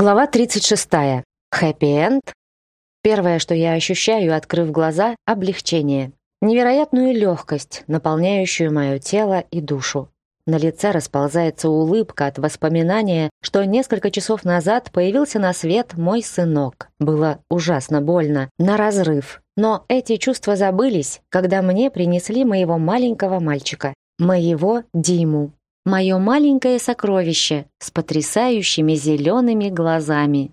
Глава 36. Хэппи-энд. Первое, что я ощущаю, открыв глаза, облегчение. Невероятную легкость, наполняющую мое тело и душу. На лице расползается улыбка от воспоминания, что несколько часов назад появился на свет мой сынок. Было ужасно больно, на разрыв. Но эти чувства забылись, когда мне принесли моего маленького мальчика, моего Диму мое маленькое сокровище с потрясающими зелеными глазами.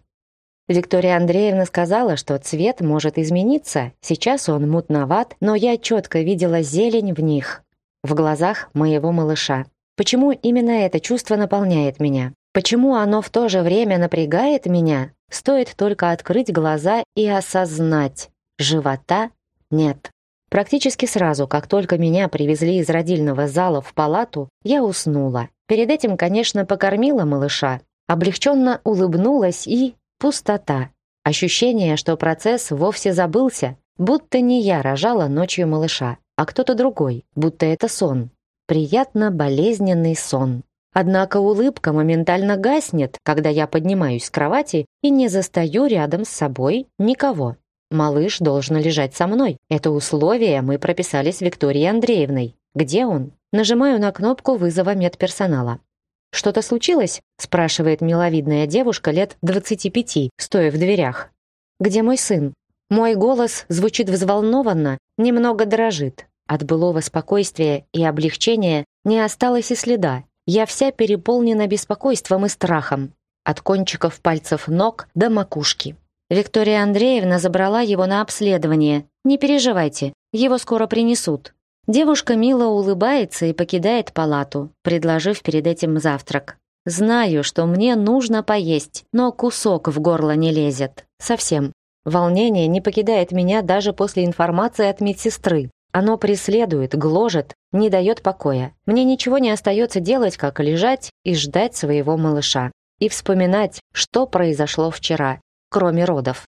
Виктория Андреевна сказала, что цвет может измениться. Сейчас он мутноват, но я четко видела зелень в них, в глазах моего малыша. Почему именно это чувство наполняет меня? Почему оно в то же время напрягает меня? Стоит только открыть глаза и осознать. Живота нет. Практически сразу, как только меня привезли из родильного зала в палату, я уснула. Перед этим, конечно, покормила малыша, облегченно улыбнулась и... пустота. Ощущение, что процесс вовсе забылся, будто не я рожала ночью малыша, а кто-то другой, будто это сон. Приятно болезненный сон. Однако улыбка моментально гаснет, когда я поднимаюсь с кровати и не застаю рядом с собой никого. Малыш должен лежать со мной. Это условие мы прописали с Викторией Андреевной. Где он? Нажимаю на кнопку вызова медперсонала. «Что-то случилось?» – спрашивает миловидная девушка лет 25, стоя в дверях. «Где мой сын?» Мой голос звучит взволнованно, немного дрожит. От былого спокойствия и облегчения не осталось и следа. Я вся переполнена беспокойством и страхом. От кончиков пальцев ног до макушки. Виктория Андреевна забрала его на обследование. Не переживайте, его скоро принесут. Девушка мило улыбается и покидает палату, предложив перед этим завтрак. Знаю, что мне нужно поесть, но кусок в горло не лезет. Совсем. Волнение не покидает меня даже после информации от медсестры. Оно преследует, гложет, не дает покоя. Мне ничего не остается делать, как лежать и ждать своего малыша. И вспоминать, что произошло вчера, кроме родов.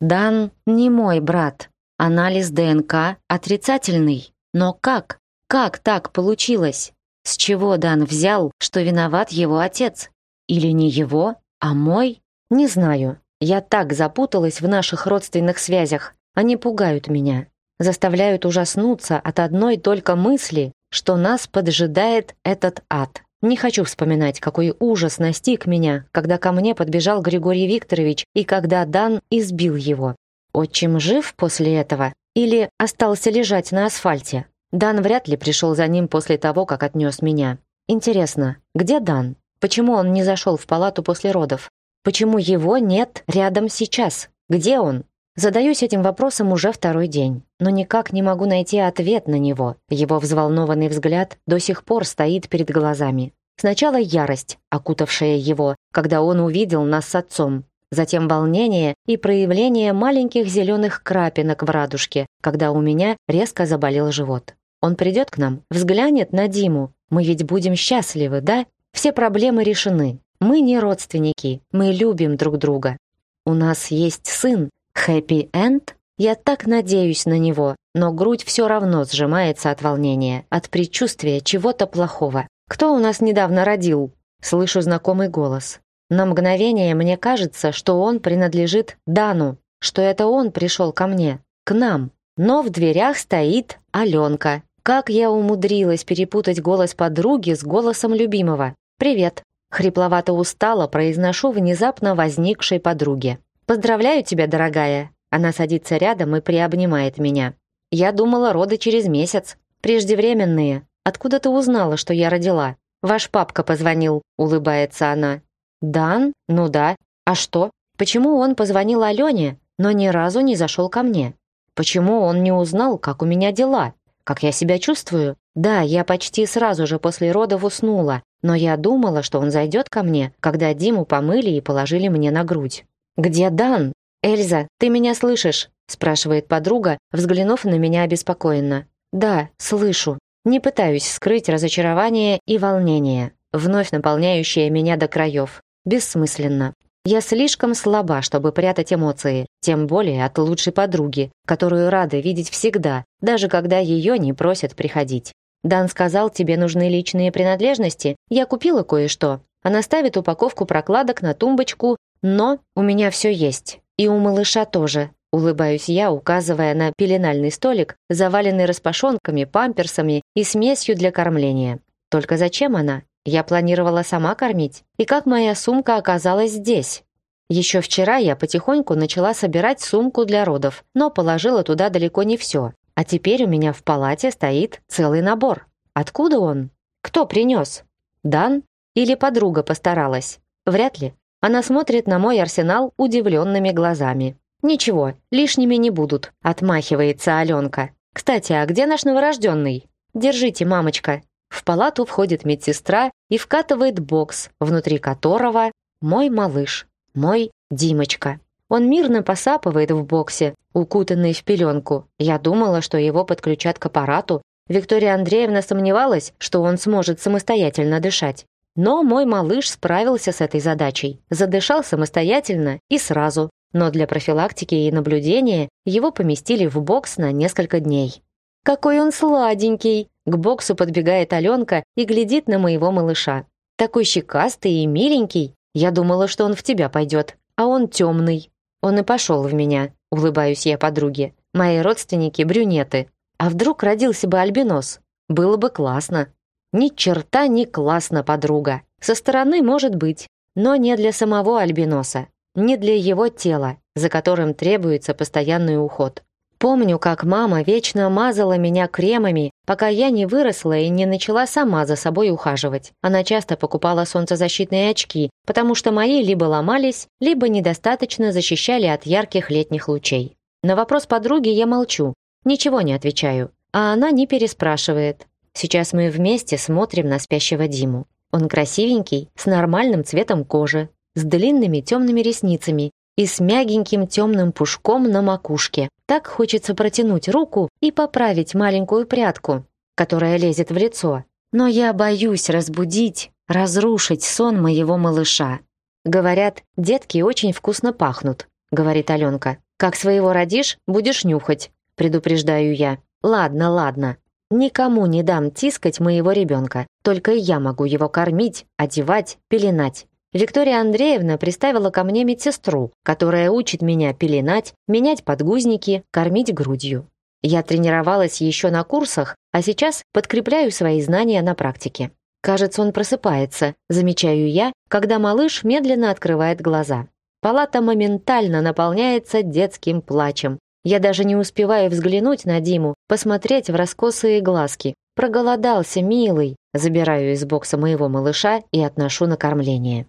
Дан не мой брат. Анализ ДНК отрицательный. Но как? Как так получилось? С чего Дан взял, что виноват его отец? Или не его, а мой? Не знаю. Я так запуталась в наших родственных связях. Они пугают меня. Заставляют ужаснуться от одной только мысли, что нас поджидает этот ад. Не хочу вспоминать, какой ужас настиг меня, когда ко мне подбежал Григорий Викторович и когда Дан избил его. Отчим жив после этого или остался лежать на асфальте? Дан вряд ли пришел за ним после того, как отнес меня. Интересно, где Дан? Почему он не зашел в палату после родов? Почему его нет рядом сейчас? Где он? Задаюсь этим вопросом уже второй день, но никак не могу найти ответ на него. Его взволнованный взгляд до сих пор стоит перед глазами. Сначала ярость, окутавшая его, когда он увидел нас с отцом, затем волнение и проявление маленьких зеленых крапинок в радужке, когда у меня резко заболел живот. Он придет к нам, взглянет на Диму. Мы ведь будем счастливы, да? Все проблемы решены. Мы не родственники, мы любим друг друга. У нас есть сын, хэппи-энд? Я так надеюсь на него, но грудь все равно сжимается от волнения, от предчувствия чего-то плохого. Кто у нас недавно родил? Слышу знакомый голос. На мгновение мне кажется, что он принадлежит Дану, что это он пришел ко мне, к нам. Но в дверях стоит Аленка. Как я умудрилась перепутать голос подруги с голосом любимого. «Привет!» Хрипловато устало произношу внезапно возникшей подруге. «Поздравляю тебя, дорогая!» Она садится рядом и приобнимает меня. «Я думала, роды через месяц. Преждевременные. Откуда ты узнала, что я родила?» «Ваш папка позвонил», — улыбается она. «Дан? Ну да. А что? Почему он позвонил Алене, но ни разу не зашел ко мне? Почему он не узнал, как у меня дела? Как я себя чувствую? Да, я почти сразу же после родов уснула, но я думала, что он зайдет ко мне, когда Диму помыли и положили мне на грудь. «Где Дан?» «Эльза, ты меня слышишь?» – спрашивает подруга, взглянув на меня обеспокоенно. «Да, слышу. Не пытаюсь скрыть разочарование и волнение, вновь наполняющее меня до краев. Бессмысленно. Я слишком слаба, чтобы прятать эмоции, тем более от лучшей подруги, которую рада видеть всегда, даже когда ее не просят приходить. Дан сказал, тебе нужны личные принадлежности, я купила кое-что». Она ставит упаковку прокладок на тумбочку но у меня все есть. И у малыша тоже. Улыбаюсь я, указывая на пеленальный столик, заваленный распашонками, памперсами и смесью для кормления. Только зачем она? Я планировала сама кормить. И как моя сумка оказалась здесь? Еще вчера я потихоньку начала собирать сумку для родов, но положила туда далеко не все. А теперь у меня в палате стоит целый набор. Откуда он? Кто принес? Дан? Или подруга постаралась? Вряд ли. Она смотрит на мой арсенал удивленными глазами. «Ничего, лишними не будут», — отмахивается Аленка. «Кстати, а где наш новорожденный?» «Держите, мамочка». В палату входит медсестра и вкатывает бокс, внутри которого мой малыш, мой Димочка. Он мирно посапывает в боксе, укутанный в пеленку. Я думала, что его подключат к аппарату. Виктория Андреевна сомневалась, что он сможет самостоятельно дышать. Но мой малыш справился с этой задачей, задышал самостоятельно и сразу, но для профилактики и наблюдения его поместили в бокс на несколько дней. «Какой он сладенький!» К боксу подбегает Аленка и глядит на моего малыша. «Такой щекастый и миленький! Я думала, что он в тебя пойдет, а он темный!» «Он и пошел в меня», — улыбаюсь я подруге. «Мои родственники — брюнеты. А вдруг родился бы альбинос? Было бы классно!» Ни черта ни классно, подруга. Со стороны может быть, но не для самого альбиноса, не для его тела, за которым требуется постоянный уход. Помню, как мама вечно мазала меня кремами, пока я не выросла и не начала сама за собой ухаживать. Она часто покупала солнцезащитные очки, потому что мои либо ломались, либо недостаточно защищали от ярких летних лучей. На вопрос подруги я молчу, ничего не отвечаю, а она не переспрашивает. Сейчас мы вместе смотрим на спящего Диму. Он красивенький, с нормальным цветом кожи, с длинными темными ресницами и с мягеньким темным пушком на макушке. Так хочется протянуть руку и поправить маленькую прядку, которая лезет в лицо. Но я боюсь разбудить, разрушить сон моего малыша. Говорят, детки очень вкусно пахнут, говорит Аленка. Как своего родишь, будешь нюхать, предупреждаю я. Ладно, ладно, Никому не дам тискать моего ребенка. Только я могу его кормить, одевать, пеленать. Виктория Андреевна приставила ко мне медсестру, которая учит меня пеленать, менять подгузники, кормить грудью. Я тренировалась еще на курсах, а сейчас подкрепляю свои знания на практике. Кажется, он просыпается, замечаю я, когда малыш медленно открывает глаза. Палата моментально наполняется детским плачем, я даже не успеваю взглянуть на Диму, посмотреть в раскосые глазки. Проголодался, милый. Забираю из бокса моего малыша и отношу на кормление.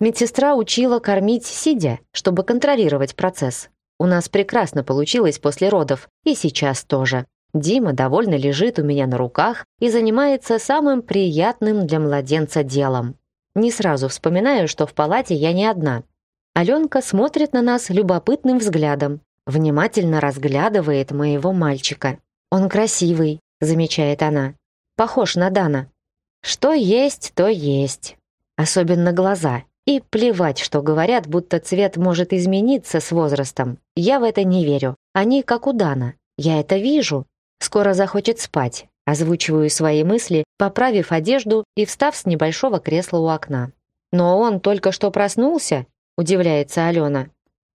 Медсестра учила кормить сидя, чтобы контролировать процесс. У нас прекрасно получилось после родов, и сейчас тоже. Дима довольно лежит у меня на руках и занимается самым приятным для младенца делом. Не сразу вспоминаю, что в палате я не одна. Аленка смотрит на нас любопытным взглядом, внимательно разглядывает моего мальчика. «Он красивый», — замечает она. «Похож на Дана». «Что есть, то есть». Особенно глаза. И плевать, что говорят, будто цвет может измениться с возрастом. Я в это не верю. Они как у Дана. Я это вижу. Скоро захочет спать. Озвучиваю свои мысли, поправив одежду и встав с небольшого кресла у окна. «Но он только что проснулся?» – удивляется Алена.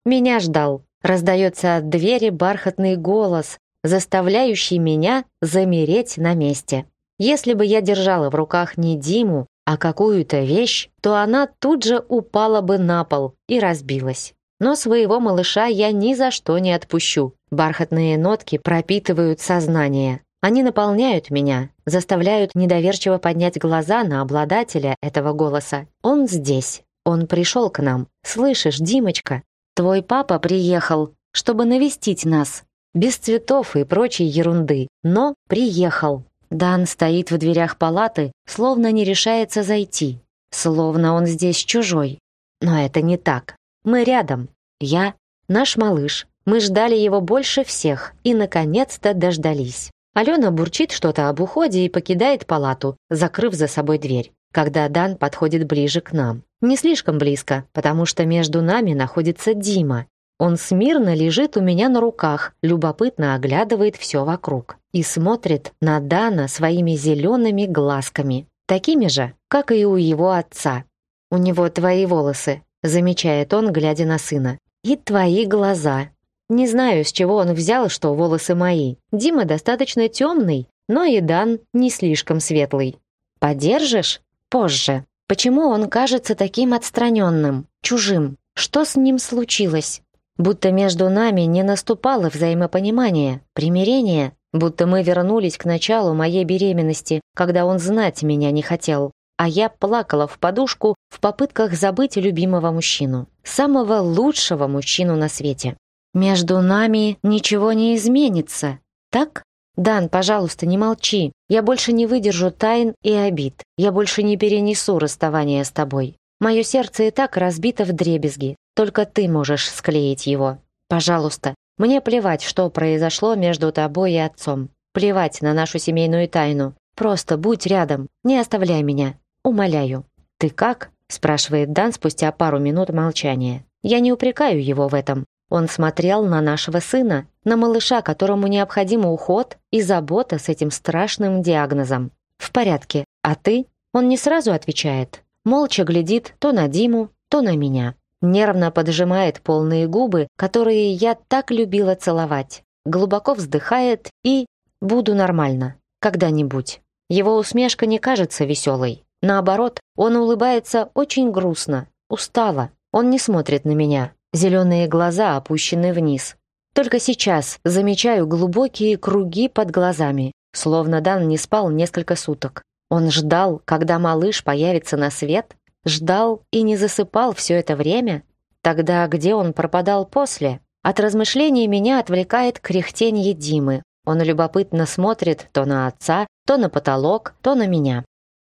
«Меня ждал», Раздается от двери бархатный голос, заставляющий меня замереть на месте. Если бы я держала в руках не Диму, а какую-то вещь, то она тут же упала бы на пол и разбилась. Но своего малыша я ни за что не отпущу. Бархатные нотки пропитывают сознание. Они наполняют меня, заставляют недоверчиво поднять глаза на обладателя этого голоса. Он здесь. Он пришел к нам. Слышишь, Димочка? Твой папа приехал, чтобы навестить нас. Без цветов и прочей ерунды, но приехал. Дан стоит в дверях палаты, словно не решается зайти. Словно он здесь чужой. Но это не так. Мы рядом. Я, наш малыш. Мы ждали его больше всех и, наконец-то, дождались. Алена бурчит что-то об уходе и покидает палату, закрыв за собой дверь когда Дан подходит ближе к нам. Не слишком близко, потому что между нами находится Дима. Он смирно лежит у меня на руках, любопытно оглядывает все вокруг и смотрит на Дана своими зелеными глазками, такими же, как и у его отца. «У него твои волосы», — замечает он, глядя на сына. «И твои глаза». Не знаю, с чего он взял, что волосы мои. Дима достаточно темный, но и Дан не слишком светлый. «Подержишь?» позже. Почему он кажется таким отстраненным, чужим? Что с ним случилось? Будто между нами не наступало взаимопонимание, примирение, будто мы вернулись к началу моей беременности, когда он знать меня не хотел, а я плакала в подушку в попытках забыть любимого мужчину, самого лучшего мужчину на свете. Между нами ничего не изменится, так? Дан, пожалуйста, не молчи. Я больше не выдержу тайн и обид. Я больше не перенесу расставания с тобой. Мое сердце и так разбито в дребезги. Только ты можешь склеить его. Пожалуйста, мне плевать, что произошло между тобой и отцом. Плевать на нашу семейную тайну. Просто будь рядом. Не оставляй меня. Умоляю. Ты как? спрашивает Дан спустя пару минут молчания. Я не упрекаю его в этом. Он смотрел на нашего сына, на малыша, которому необходим уход и забота с этим страшным диагнозом. «В порядке. А ты?» Он не сразу отвечает. Молча глядит то на Диму, то на меня. Нервно поджимает полные губы, которые я так любила целовать. Глубоко вздыхает и «буду нормально. Когда-нибудь». Его усмешка не кажется веселой. Наоборот, он улыбается очень грустно, устало. Он не смотрит на меня, Зеленые глаза опущены вниз. Только сейчас замечаю глубокие круги под глазами, словно Дан не спал несколько суток. Он ждал, когда малыш появится на свет, ждал и не засыпал все это время. Тогда где он пропадал после? От размышлений меня отвлекает кряхтенье Димы. Он любопытно смотрит то на отца, то на потолок, то на меня.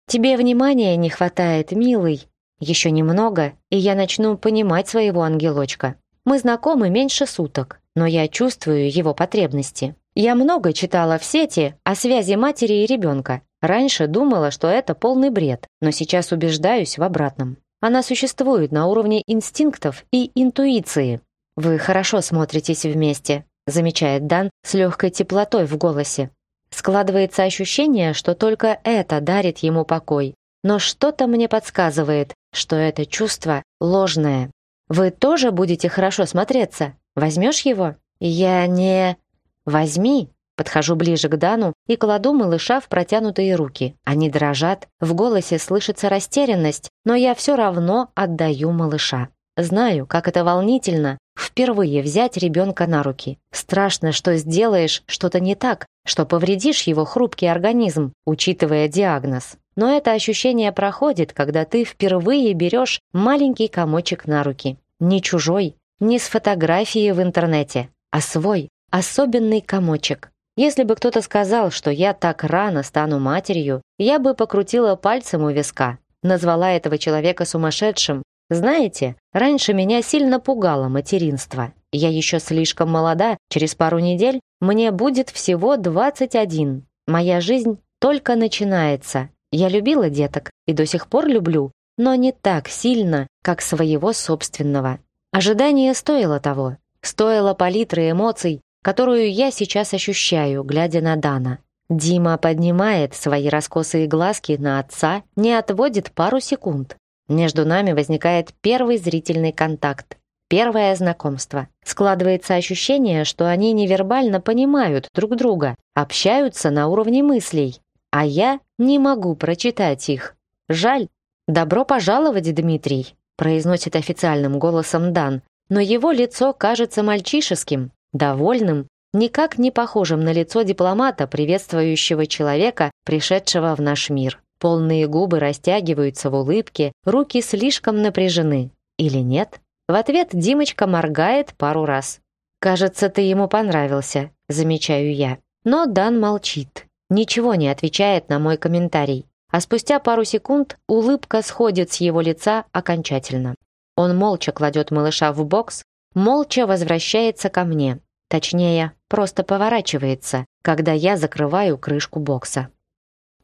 «Тебе внимания не хватает, милый», еще немного, и я начну понимать своего ангелочка. Мы знакомы меньше суток, но я чувствую его потребности. Я много читала в сети о связи матери и ребенка. Раньше думала, что это полный бред, но сейчас убеждаюсь в обратном. Она существует на уровне инстинктов и интуиции. Вы хорошо смотритесь вместе, замечает Дан с легкой теплотой в голосе. Складывается ощущение, что только это дарит ему покой, но что-то мне подсказывает, что это чувство ложное. Вы тоже будете хорошо смотреться. Возьмешь его? Я не... Возьми. Подхожу ближе к Дану и кладу малыша в протянутые руки. Они дрожат, в голосе слышится растерянность, но я все равно отдаю малыша. Знаю, как это волнительно впервые взять ребенка на руки. Страшно, что сделаешь что-то не так, что повредишь его хрупкий организм, учитывая диагноз. Но это ощущение проходит, когда ты впервые берешь маленький комочек на руки. Не чужой, не с фотографии в интернете, а свой, особенный комочек. Если бы кто-то сказал, что я так рано стану матерью, я бы покрутила пальцем у виска, назвала этого человека сумасшедшим. Знаете, раньше меня сильно пугало материнство. Я еще слишком молода, через пару недель мне будет всего 21. Моя жизнь только начинается. Я любила деток и до сих пор люблю, но не так сильно, как своего собственного. Ожидание стоило того. Стоило палитры эмоций, которую я сейчас ощущаю, глядя на Дана. Дима поднимает свои раскосые глазки на отца, не отводит пару секунд. Между нами возникает первый зрительный контакт, первое знакомство. Складывается ощущение, что они невербально понимают друг друга, общаются на уровне мыслей, а я не могу прочитать их. Жаль. Добро пожаловать, Дмитрий, произносит официальным голосом Дан, но его лицо кажется мальчишеским, довольным, никак не похожим на лицо дипломата, приветствующего человека, пришедшего в наш мир. Полные губы растягиваются в улыбке, руки слишком напряжены. Или нет? В ответ Димочка моргает пару раз. «Кажется, ты ему понравился», замечаю я. Но Дан молчит ничего не отвечает на мой комментарий. А спустя пару секунд улыбка сходит с его лица окончательно. Он молча кладет малыша в бокс, молча возвращается ко мне. Точнее, просто поворачивается, когда я закрываю крышку бокса.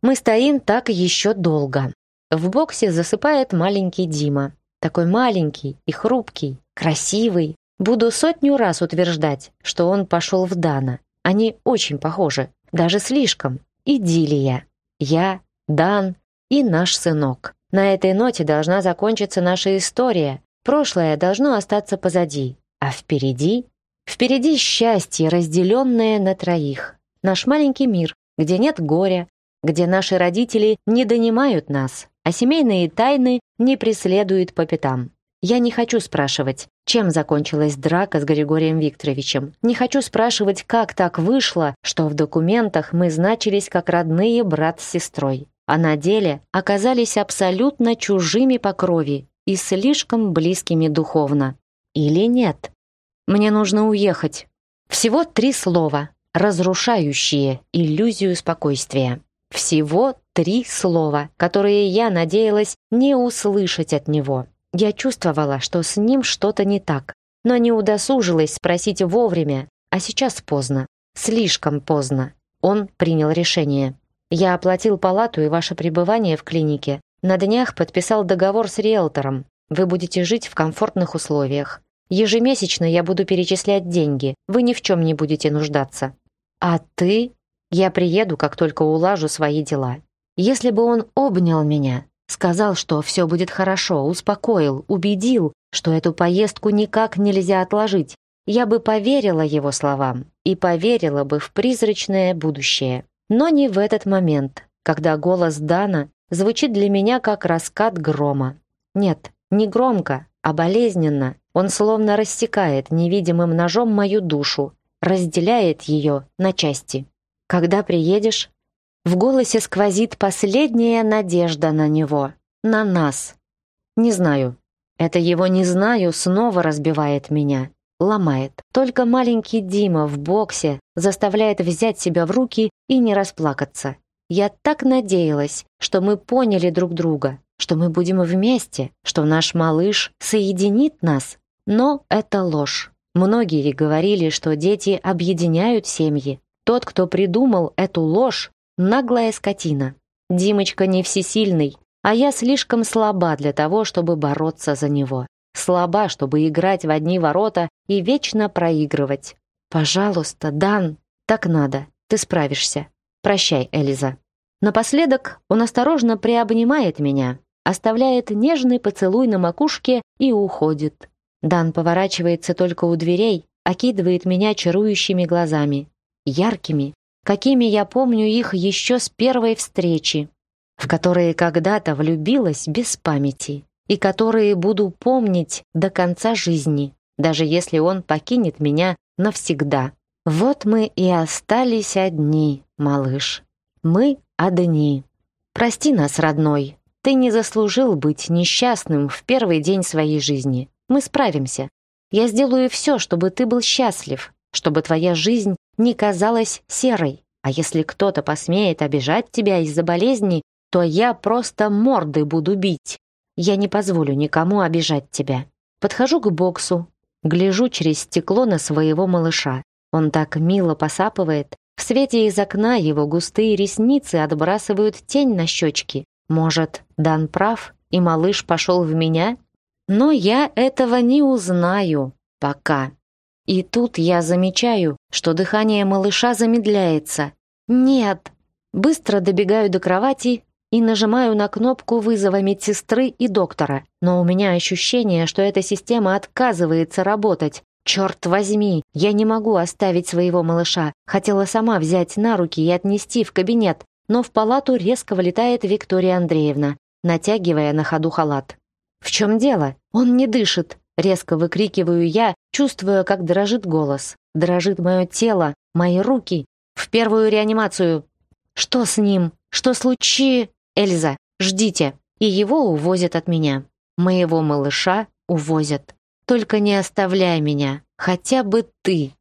Мы стоим так еще долго. В боксе засыпает маленький Дима. Такой маленький и хрупкий, красивый. Буду сотню раз утверждать, что он пошел в Дана. Они очень похожи даже слишком, идиллия. Я, Дан и наш сынок. На этой ноте должна закончиться наша история. Прошлое должно остаться позади. А впереди? Впереди счастье, разделенное на троих. Наш маленький мир, где нет горя, где наши родители не донимают нас, а семейные тайны не преследуют по пятам. Я не хочу спрашивать, чем закончилась драка с Григорием Викторовичем? Не хочу спрашивать, как так вышло, что в документах мы значились как родные брат с сестрой, а на деле оказались абсолютно чужими по крови и слишком близкими духовно. Или нет? Мне нужно уехать. Всего три слова, разрушающие иллюзию спокойствия. Всего три слова, которые я надеялась не услышать от него. Я чувствовала, что с ним что-то не так, но не удосужилась спросить вовремя, а сейчас поздно. Слишком поздно. Он принял решение. Я оплатил палату и ваше пребывание в клинике. На днях подписал договор с риэлтором. Вы будете жить в комфортных условиях. Ежемесячно я буду перечислять деньги. Вы ни в чем не будете нуждаться. А ты? Я приеду, как только улажу свои дела. Если бы он обнял меня, Сказал, что все будет хорошо, успокоил, убедил, что эту поездку никак нельзя отложить. Я бы поверила его словам и поверила бы в призрачное будущее. Но не в этот момент, когда голос Дана звучит для меня как раскат грома. Нет, не громко, а болезненно. Он словно рассекает невидимым ножом мою душу, разделяет ее на части. «Когда приедешь?» В голосе сквозит последняя надежда на него, на нас. Не знаю. Это его «не знаю» снова разбивает меня, ломает. Только маленький Дима в боксе заставляет взять себя в руки и не расплакаться. Я так надеялась, что мы поняли друг друга, что мы будем вместе, что наш малыш соединит нас. Но это ложь. Многие говорили, что дети объединяют семьи. Тот, кто придумал эту ложь, наглая скотина. Димочка не всесильный, а я слишком слаба для того, чтобы бороться за него. Слаба, чтобы играть в одни ворота и вечно проигрывать. Пожалуйста, Дан, так надо, ты справишься. Прощай, Элиза. Напоследок он осторожно приобнимает меня, оставляет нежный поцелуй на макушке и уходит. Дан поворачивается только у дверей, окидывает меня чарующими глазами, яркими, какими я помню их еще с первой встречи, в которые когда-то влюбилась без памяти и которые буду помнить до конца жизни, даже если он покинет меня навсегда. Вот мы и остались одни, малыш. Мы одни. Прости нас, родной. Ты не заслужил быть несчастным в первый день своей жизни. Мы справимся. Я сделаю все, чтобы ты был счастлив, чтобы твоя жизнь не казалась серой. А если кто-то посмеет обижать тебя из-за болезни, то я просто морды буду бить. Я не позволю никому обижать тебя. Подхожу к боксу, гляжу через стекло на своего малыша. Он так мило посапывает. В свете из окна его густые ресницы отбрасывают тень на щечки. Может, Дан прав, и малыш пошел в меня? Но я этого не узнаю пока. И тут я замечаю, что дыхание малыша замедляется. Нет! Быстро добегаю до кровати и нажимаю на кнопку вызова медсестры и доктора. Но у меня ощущение, что эта система отказывается работать. Черт возьми, я не могу оставить своего малыша. Хотела сама взять на руки и отнести в кабинет, но в палату резко вылетает Виктория Андреевна, натягивая на ходу халат. В чем дело? Он не дышит. Резко выкрикиваю я, чувствуя, как дрожит голос. Дрожит мое тело, мои руки. В первую реанимацию. Что с ним? Что случи? Эльза, ждите. И его увозят от меня. Моего малыша увозят. Только не оставляй меня. Хотя бы ты.